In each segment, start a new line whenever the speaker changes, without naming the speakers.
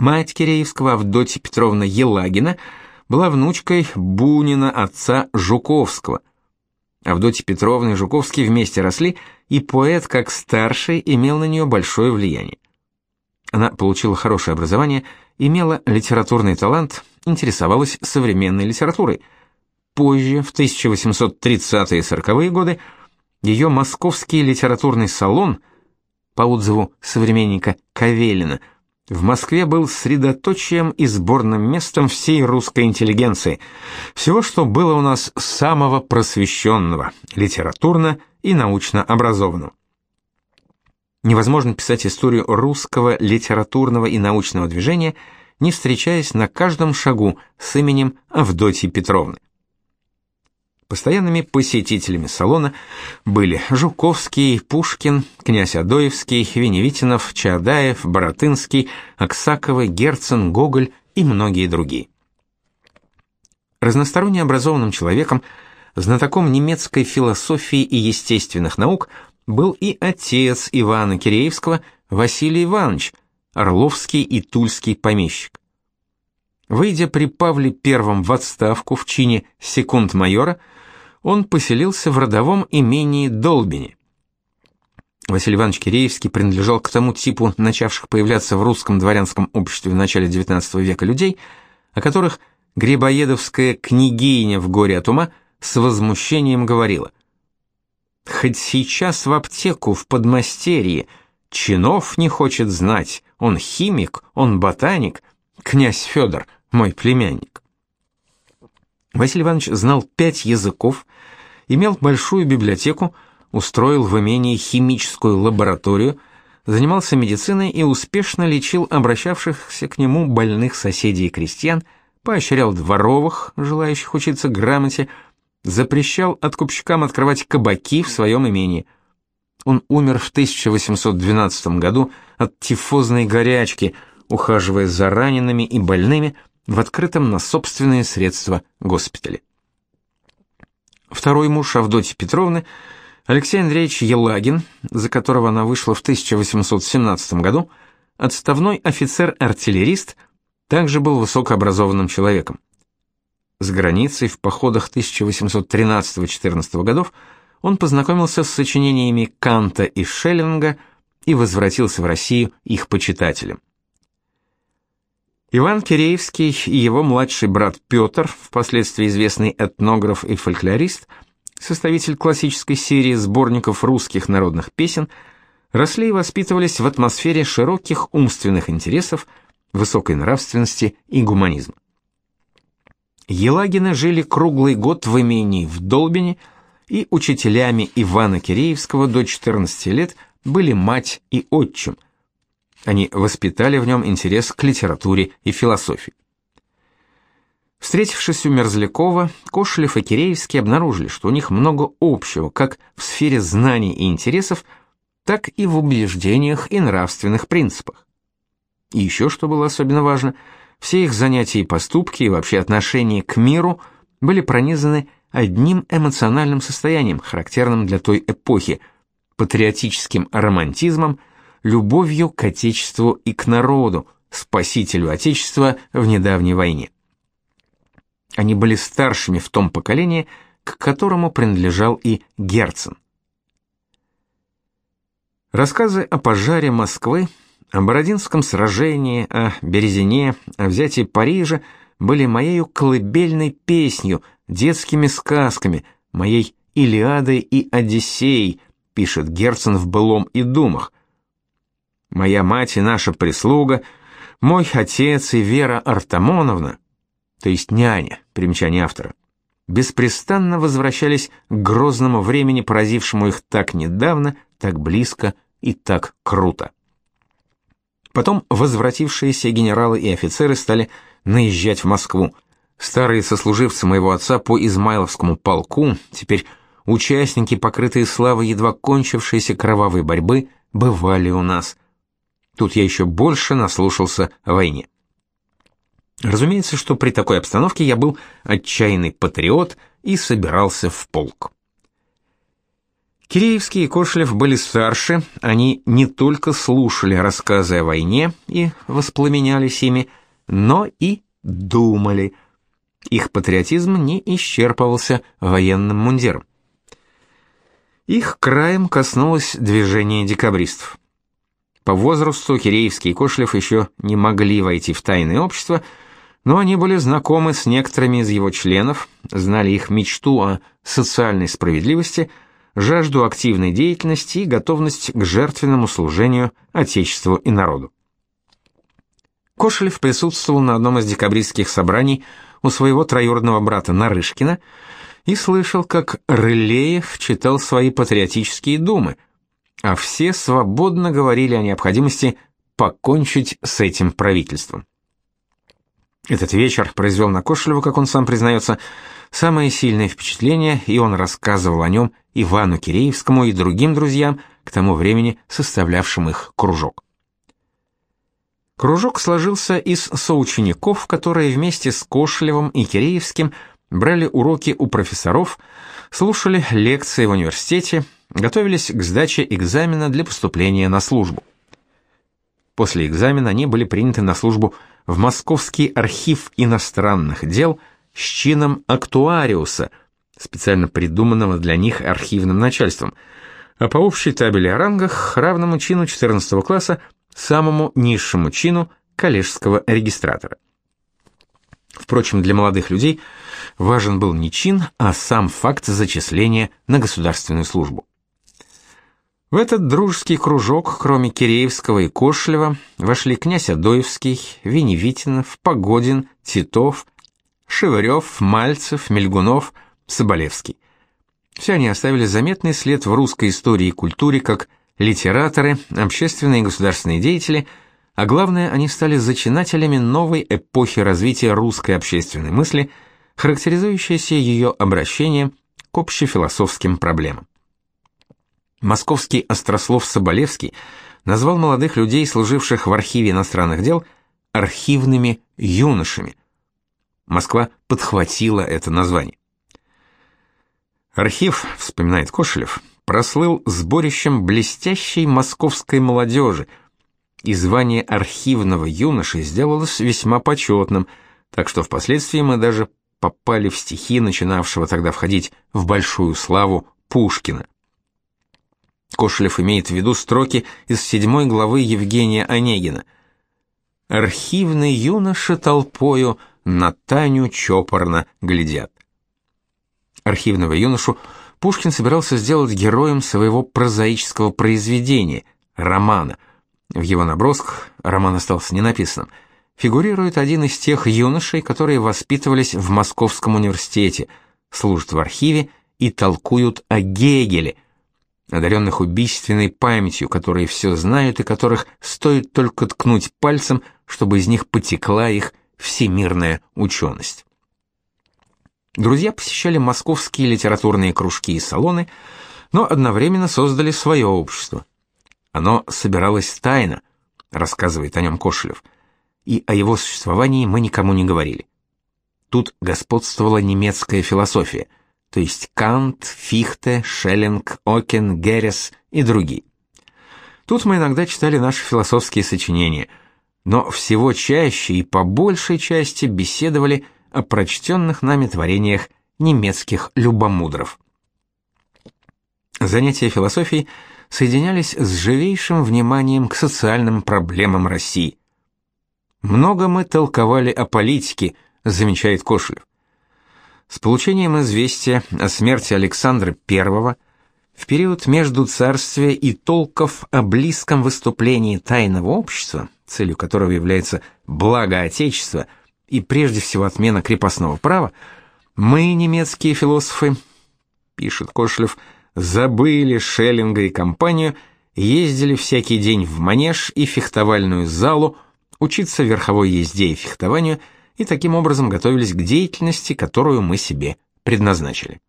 Мать Киреевского, Авдотья Петровна Елагина, была внучкой Бунина отца Жуковского. Авдотья Петровна и Жуковский вместе росли, и поэт, как старший, имел на нее большое влияние. Она получила хорошее образование, имела литературный талант, интересовалась современной литературой. Позже, в 1830-е и 40-е годы, ее московский литературный салон, по отзыву современника Кавелина, в Москве был средоточием и сборным местом всей русской интеллигенции, всего, что было у нас самого просвещенного, литературно и научно образованного. Невозможно писать историю русского литературного и научного движения, не встречаясь на каждом шагу с именем Авдотьи Петровны. Постоянными посетителями салона были Жуковский, Пушкин, князь Адоевский, Веневитинов, Чаадаев, Боротынский, Аксаковы, Герцен, Гоголь и многие другие. Разносторонне образованным человеком, знатоком немецкой философии и естественных наук был и отец Ивана Киреевского, Василий Иванович, орловский и тульский помещик. Выйдя при Павле I в отставку в чине секунд-майора, он поселился в родовом имении Долбине. Василий Иванович Киреевский принадлежал к тому типу начавших появляться в русском дворянском обществе в начале XIX века людей, о которых Грибоедовская княгиня в горе от ума с возмущением говорила. «Хоть сейчас в аптеку, в подмастерье, чинов не хочет знать, он химик, он ботаник, князь Федор, мой племянник». Василий Иванович знал пять языков, имел большую библиотеку, устроил в имении химическую лабораторию, занимался медициной и успешно лечил обращавшихся к нему больных соседей и крестьян, поощрял дворовых, желающих учиться грамоте, запрещал откупщикам открывать кабаки в своем имении. Он умер в 1812 году от тифозной горячки, ухаживая за ранеными и больными – в открытом на собственные средства госпитале. Второй муж Авдотьи Петровны, Алексей Андреевич Елагин, за которого она вышла в 1817 году, отставной офицер-артиллерист, также был высокообразованным человеком. С границей в походах 1813-14 годов он познакомился с сочинениями Канта и Шеллинга и возвратился в Россию их почитателем. Иван Киреевский и его младший брат Петр, впоследствии известный этнограф и фольклорист, составитель классической серии сборников русских народных песен, росли и воспитывались в атмосфере широких умственных интересов, высокой нравственности и гуманизма. Елагины жили круглый год в имении в Долбине, и учителями Ивана Киреевского до 14 лет были мать и отчим – они воспитали в нем интерес к литературе и философии. Встретившись у Мерзлякова, Кошелев и Киреевский обнаружили, что у них много общего как в сфере знаний и интересов, так и в убеждениях и нравственных принципах. И еще, что было особенно важно, все их занятия и поступки, и вообще отношения к миру были пронизаны одним эмоциональным состоянием, характерным для той эпохи, патриотическим романтизмом – любовью к Отечеству и к народу, спасителю Отечества в недавней войне. Они были старшими в том поколении, к которому принадлежал и Герцен. Рассказы о пожаре Москвы, о Бородинском сражении, о Березине, о взятии Парижа были моею колыбельной песнью, детскими сказками, моей Илиадой и Одиссеей, пишет Герцен в «Былом и думах», моя мать и наша прислуга, мой отец и Вера Артамоновна, то есть няня, примечание автора, беспрестанно возвращались к грозному времени, поразившему их так недавно, так близко и так круто. Потом возвратившиеся генералы и офицеры стали наезжать в Москву. Старые сослуживцы моего отца по Измайловскому полку, теперь участники, покрытые славой едва кончившейся кровавой борьбы, бывали у нас – Тут я еще больше наслушался о войне. Разумеется, что при такой обстановке я был отчаянный патриот и собирался в полк. Киреевский и Кошелев были старше, они не только слушали рассказы о войне и воспламенялись ими, но и думали. Их патриотизм не исчерпывался военным мундиром. Их краем коснулось движение декабристов. По возрасту Киреевский и Кошлев еще не могли войти в тайное общество, но они были знакомы с некоторыми из его членов, знали их мечту о социальной справедливости, жажду активной деятельности и готовность к жертвенному служению Отечеству и народу. Кошелев присутствовал на одном из декабристских собраний у своего троюродного брата Нарышкина и слышал, как Рылеев читал свои патриотические думы, а все свободно говорили о необходимости покончить с этим правительством. Этот вечер произвел на Кошелева, как он сам признается, самое сильное впечатление, и он рассказывал о нем Ивану Киреевскому и другим друзьям, к тому времени составлявшим их кружок. Кружок сложился из соучеников, которые вместе с Кошелевым и Киреевским брали уроки у профессоров, слушали лекции в университете, готовились к сдаче экзамена для поступления на службу. После экзамена они были приняты на службу в Московский архив иностранных дел с чином актуариуса, специально придуманного для них архивным начальством, а по общей табели о рангах равному чину 14 класса самому низшему чину коллежского регистратора. Впрочем, для молодых людей важен был не чин, а сам факт зачисления на государственную службу. В этот дружеский кружок, кроме Киреевского и Кошлева, вошли князь Адоевский, Веневитинов, Погодин, Титов, Шевырев, Мальцев, Мельгунов, Соболевский. Все они оставили заметный след в русской истории и культуре как литераторы, общественные и государственные деятели, а главное, они стали зачинателями новой эпохи развития русской общественной мысли, характеризующейся ее обращением к общефилософским проблемам. Московский острослов Соболевский назвал молодых людей, служивших в архиве иностранных дел, архивными юношами. Москва подхватила это название. Архив, вспоминает Кошелев, прослыл сборищем блестящей московской молодежи, и звание архивного юноши сделалось весьма почетным, так что впоследствии мы даже попали в стихи начинавшего тогда входить в большую славу Пушкина. Кошелев имеет в виду строки из седьмой главы Евгения Онегина. «Архивный юноша толпою на Таню чопорно глядят». Архивного юношу Пушкин собирался сделать героем своего прозаического произведения, романа. В его набросках роман остался ненаписанным. Фигурирует один из тех юношей, которые воспитывались в Московском университете, служат в архиве и толкуют о Гегеле – одаренных убийственной памятью, которые все знают и которых стоит только ткнуть пальцем, чтобы из них потекла их всемирная ученость. Друзья посещали московские литературные кружки и салоны, но одновременно создали свое общество. Оно собиралось тайно, рассказывает о нем Кошелев, и о его существовании мы никому не говорили. Тут господствовала немецкая философия – то есть Кант, Фихте, Шеллинг, Окен, Геррес и другие. Тут мы иногда читали наши философские сочинения, но всего чаще и по большей части беседовали о прочтенных нами творениях немецких любомудров. Занятия философией соединялись с живейшим вниманием к социальным проблемам России. Много мы толковали о политике, замечает Кошелев. С получением известия о смерти Александра I в период между царствия и толков о близком выступлении тайного общества, целью которого является благо Отечества и прежде всего отмена крепостного права, мы, немецкие философы, пишет Кошлев, забыли Шеллинга и компанию, ездили всякий день в манеж и фехтовальную залу, учиться верховой езде и фехтованию – и таким образом готовились к деятельности, которую мы себе предназначили.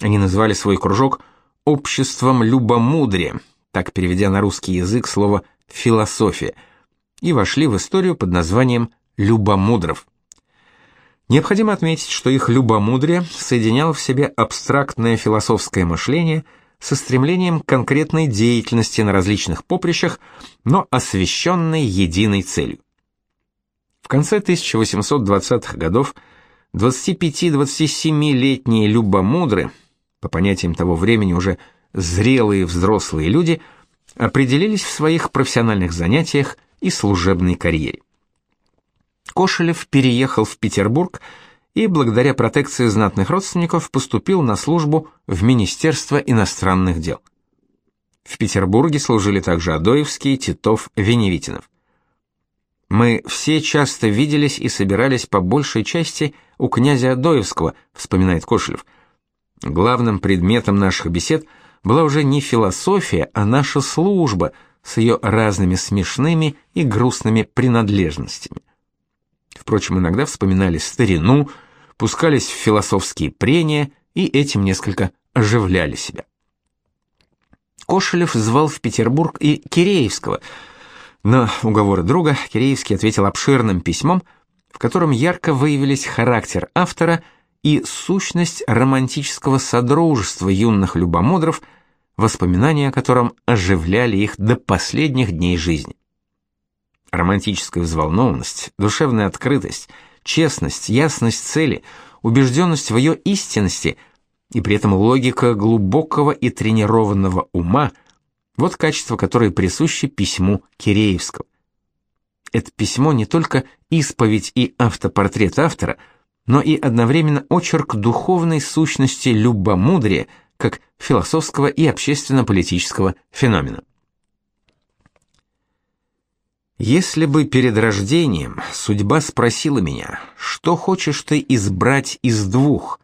Они назвали свой кружок «обществом любомудрия», так переведя на русский язык слово «философия», и вошли в историю под названием «любомудров». Необходимо отметить, что их любомудрие соединяло в себе абстрактное философское мышление со стремлением к конкретной деятельности на различных поприщах, но освещенной единой целью. В конце 1820-х годов 25-27-летние любомудры, по понятиям того времени уже зрелые взрослые люди, определились в своих профессиональных занятиях и служебной карьере. Кошелев переехал в Петербург и благодаря протекции знатных родственников поступил на службу в Министерство иностранных дел. В Петербурге служили также Адоевский, Титов, Веневитинов. Мы все часто виделись и собирались по большей части у князя Адоевского, вспоминает Кошелев. Главным предметом наших бесед была уже не философия, а наша служба с ее разными смешными и грустными принадлежностями. Впрочем, иногда вспоминали старину, пускались в философские прения и этим несколько оживляли себя. Кошелев звал в Петербург и Киреевского. На уговоры друга Киреевский ответил обширным письмом, в котором ярко выявились характер автора и сущность романтического содружества юных любомудров, воспоминания о котором оживляли их до последних дней жизни. Романтическая взволнованность, душевная открытость, честность, ясность цели, убежденность в ее истинности и при этом логика глубокого и тренированного ума – вот качества, которые присущи письму Киреевского. Это письмо не только исповедь и автопортрет автора, но и одновременно очерк духовной сущности любомудрия, как философского и общественно-политического феномена. Если бы перед рождением судьба спросила меня, что хочешь ты избрать из двух,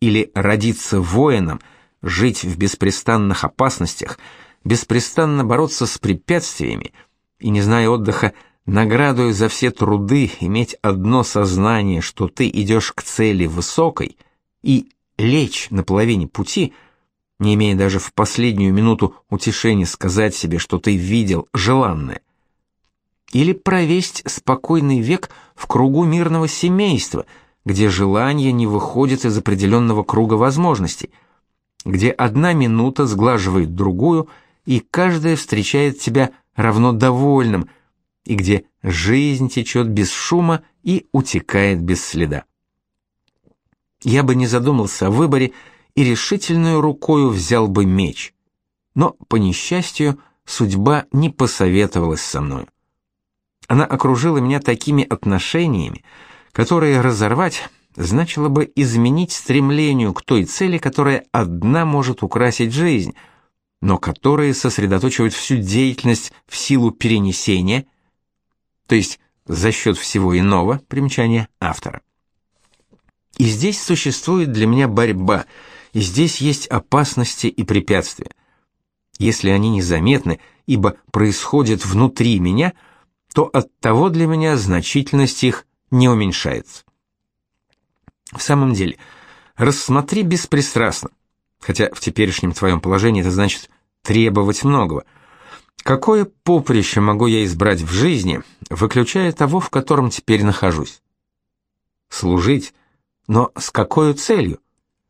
или родиться воином, жить в беспрестанных опасностях, беспрестанно бороться с препятствиями и, не зная отдыха, наградою за все труды иметь одно сознание, что ты идешь к цели высокой, и лечь на половине пути, не имея даже в последнюю минуту утешения сказать себе, что ты видел желанное, или провесть спокойный век в кругу мирного семейства, где желание не выходит из определенного круга возможностей, где одна минута сглаживает другую, и каждая встречает тебя равно довольным, и где жизнь течет без шума и утекает без следа. Я бы не задумался о выборе и решительную рукою взял бы меч. Но, по несчастью, судьба не посоветовалась со мною. Она окружила меня такими отношениями, которые разорвать значило бы изменить стремлению к той цели, которая одна может украсить жизнь, но которые сосредоточивают всю деятельность в силу перенесения, то есть за счет всего иного примечания автора. И здесь существует для меня борьба, и здесь есть опасности и препятствия. Если они незаметны, ибо происходят внутри меня – то от того для меня значительность их не уменьшается. В самом деле, рассмотри беспристрастно, хотя в теперешнем твоем положении это значит требовать многого. Какое поприще могу я избрать в жизни, выключая того, в котором теперь нахожусь? Служить, но с какой целью?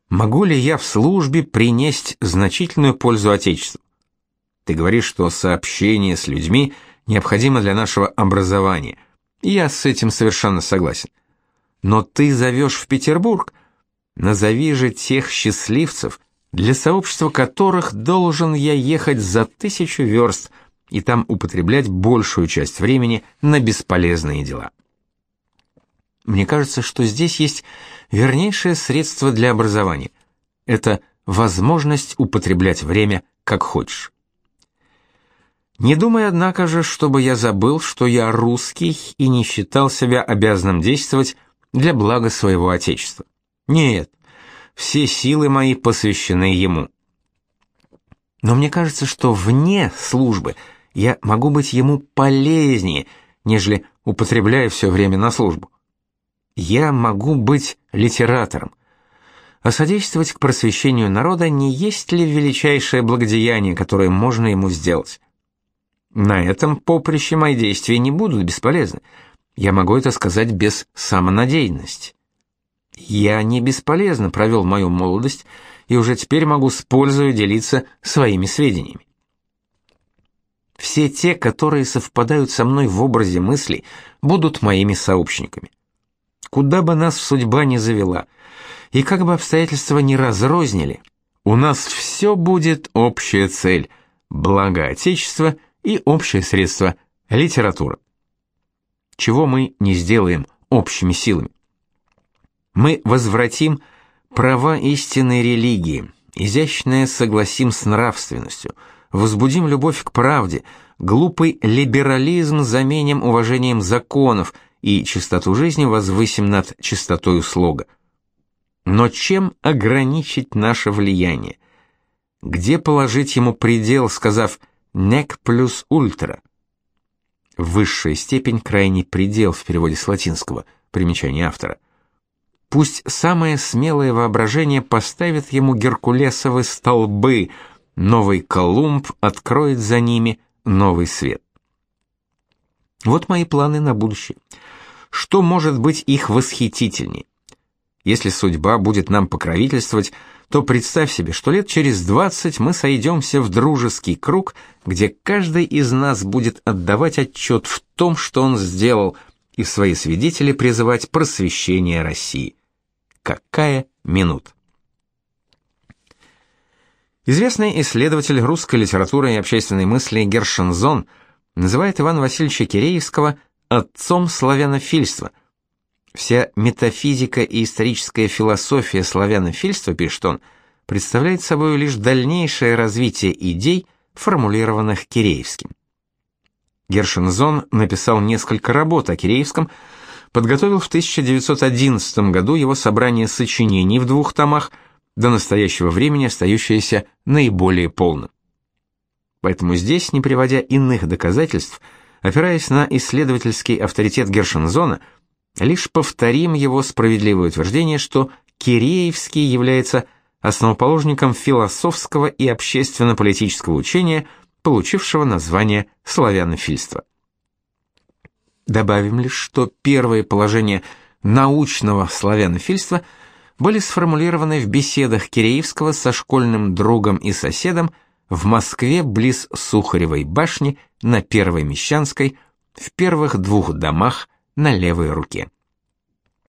Могу ли я в службе принести значительную пользу Отечеству? Ты говоришь, что сообщение с людьми – необходимо для нашего образования. Я с этим совершенно согласен. Но ты зовешь в Петербург. Назови же тех счастливцев, для сообщества которых должен я ехать за тысячу верст и там употреблять большую часть времени на бесполезные дела. Мне кажется, что здесь есть вернейшее средство для образования. Это возможность употреблять время как хочешь. Не думай, однако же, чтобы я забыл, что я русский и не считал себя обязанным действовать для блага своего отечества. Нет, все силы мои посвящены ему. Но мне кажется, что вне службы я могу быть ему полезнее, нежели употребляя все время на службу. Я могу быть литератором. А содействовать к просвещению народа не есть ли величайшее благодеяние, которое можно ему сделать? На этом поприще мои действия не будут бесполезны. Я могу это сказать без самонадеянности. Я не бесполезно провел мою молодость и уже теперь могу с пользой делиться своими сведениями. Все те, которые совпадают со мной в образе мысли, будут моими сообщниками. Куда бы нас судьба ни завела, и как бы обстоятельства ни разрознили, у нас все будет общая цель – благо Отечества и общее средство – литература. Чего мы не сделаем общими силами? Мы возвратим права истинной религии, изящное согласим с нравственностью, возбудим любовь к правде, глупый либерализм заменим уважением законов и чистоту жизни возвысим над чистотою слога. Но чем ограничить наше влияние? Где положить ему предел, сказав «нек плюс ультра»? Высшая степень крайний предел в переводе с латинского, примечание автора. Пусть самое смелое воображение поставит ему геркулесовы столбы, новый Колумб откроет за ними новый свет. Вот мои планы на будущее. Что может быть их восхитительнее? Если судьба будет нам покровительствовать, то представь себе, что лет через двадцать мы сойдемся в дружеский круг, где каждый из нас будет отдавать отчет в том, что он сделал, и свои свидетели призывать просвещение России какая минут. Известный исследователь русской литературы и общественной мысли Гершензон называет Ивана Васильевича Киреевского отцом славянофильства. Вся метафизика и историческая философия славянофильства, пишет он, представляет собой лишь дальнейшее развитие идей, формулированных Киреевским. Гершензон написал несколько работ о Киреевском, подготовил в 1911 году его собрание сочинений в двух томах, до настоящего времени остающееся наиболее полным. Поэтому здесь, не приводя иных доказательств, опираясь на исследовательский авторитет Гершензона, лишь повторим его справедливое утверждение, что Киреевский является основоположником философского и общественно-политического учения, получившего название славянофильства. Добавим лишь, что первые положения научного славянофильства были сформулированы в беседах Киреевского со школьным другом и соседом в Москве близ Сухаревой башни на Первой Мещанской в первых двух домах на левой руке.